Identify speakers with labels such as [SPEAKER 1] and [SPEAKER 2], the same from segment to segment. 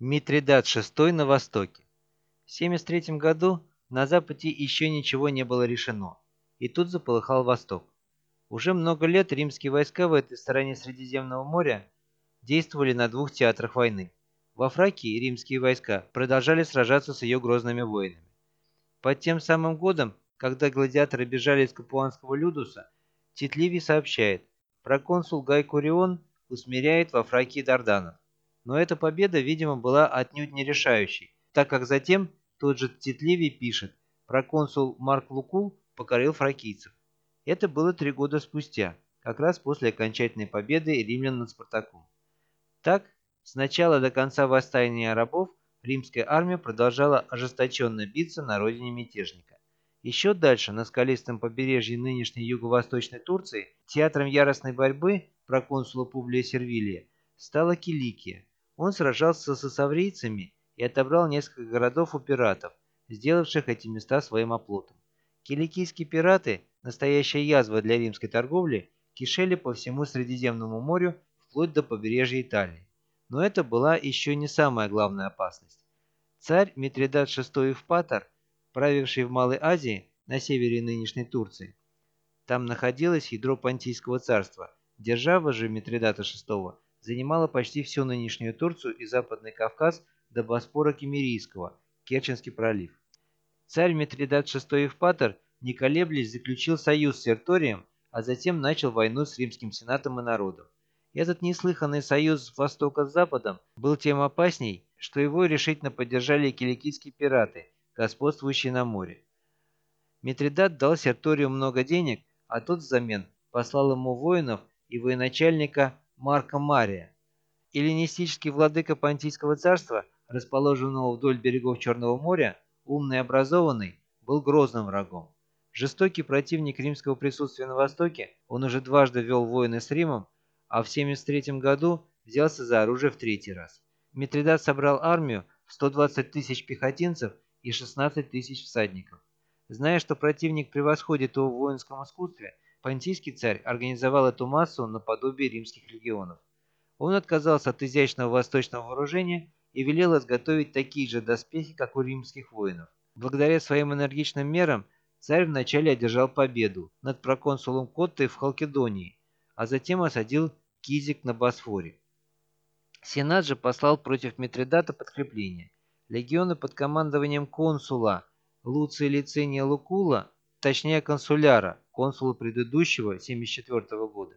[SPEAKER 1] Митридат VI на Востоке. В 73 году на Западе еще ничего не было решено, и тут заполыхал Восток. Уже много лет римские войска в этой стороне Средиземного моря действовали на двух театрах войны. Во Фракии римские войска продолжали сражаться с ее грозными воинами. Под тем самым годом, когда гладиаторы бежали из Капуанского Людуса, Тит Ливий сообщает, проконсул Гай Курион усмиряет во Фракии Дарданов. Но эта победа, видимо, была отнюдь не решающей, так как затем тот же Титливий пишет, проконсул Марк Лукул покорил фракийцев. Это было три года спустя, как раз после окончательной победы римлян над Спартаком. Так, с начала до конца восстания рабов римская армия продолжала ожесточенно биться на родине мятежника. Еще дальше, на скалистом побережье нынешней юго-восточной Турции, театром яростной борьбы проконсула Публия Сервилия стала Киликия, он сражался с ассаврийцами и отобрал несколько городов у пиратов, сделавших эти места своим оплотом. Киликийские пираты, настоящая язва для римской торговли, кишели по всему Средиземному морю вплоть до побережья Италии. Но это была еще не самая главная опасность. Царь Митридат VI Евпатор, правивший в Малой Азии, на севере нынешней Турции, там находилось ядро Понтийского царства. Держава же Митридата VI занимала почти всю нынешнюю Турцию и Западный Кавказ до Боспора Кемерийского, Керченский пролив. Царь Митридат VI Евпатор, не колеблясь, заключил союз с Серторием, а затем начал войну с римским сенатом и народом. Этот неслыханный союз Востока с Западом был тем опасней, что его решительно поддержали киликийские пираты, господствующие на море. Митридат дал Серторию много денег, а тот взамен послал ему воинов и военачальника Марка Мария. Эллинистический владыка Понтийского царства, расположенного вдоль берегов Черного моря, умный и образованный, был грозным врагом. Жестокий противник римского присутствия на Востоке, он уже дважды вел войны с Римом, а в 73 году взялся за оружие в третий раз. Митридат собрал армию в 120 тысяч пехотинцев и 16 тысяч всадников. Зная, что противник превосходит его в воинском искусстве, Понтийский царь организовал эту массу наподобие римских легионов. Он отказался от изящного восточного вооружения и велел изготовить такие же доспехи, как у римских воинов. Благодаря своим энергичным мерам царь вначале одержал победу над проконсулом Коттой в Халкидонии, а затем осадил Кизик на Босфоре. Сенат же послал против Митридата подкрепление. Легионы под командованием консула Луция Лициния Лукула, точнее консуляра, консула предыдущего 74 года,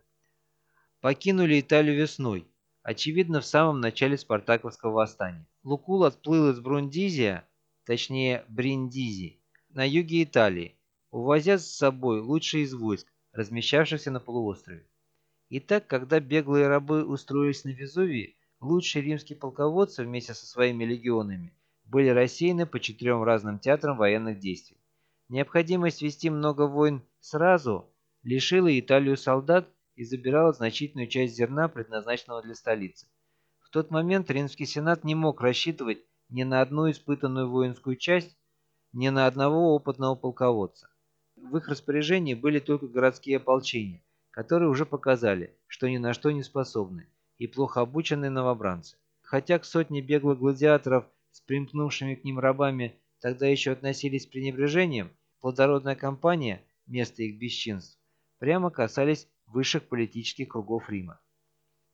[SPEAKER 1] покинули Италию весной, очевидно в самом начале Спартаковского восстания. Лукул отплыл из Брундизия, точнее Бриндизи, на юге Италии, увозя с собой лучшие из войск, размещавшихся на полуострове. Итак, когда беглые рабы устроились на Везувии, лучшие римские полководцы вместе со своими легионами были рассеяны по четырем разным театрам военных действий. Необходимость вести много войн сразу лишила Италию солдат и забирала значительную часть зерна, предназначенного для столицы. В тот момент Римский сенат не мог рассчитывать ни на одну испытанную воинскую часть, ни на одного опытного полководца. В их распоряжении были только городские ополчения, которые уже показали, что ни на что не способны, и плохо обученные новобранцы. Хотя к сотне беглых гладиаторов с примкнувшими к ним рабами тогда еще относились с пренебрежением, плодородная кампания, место их бесчинств, прямо касались высших политических кругов Рима.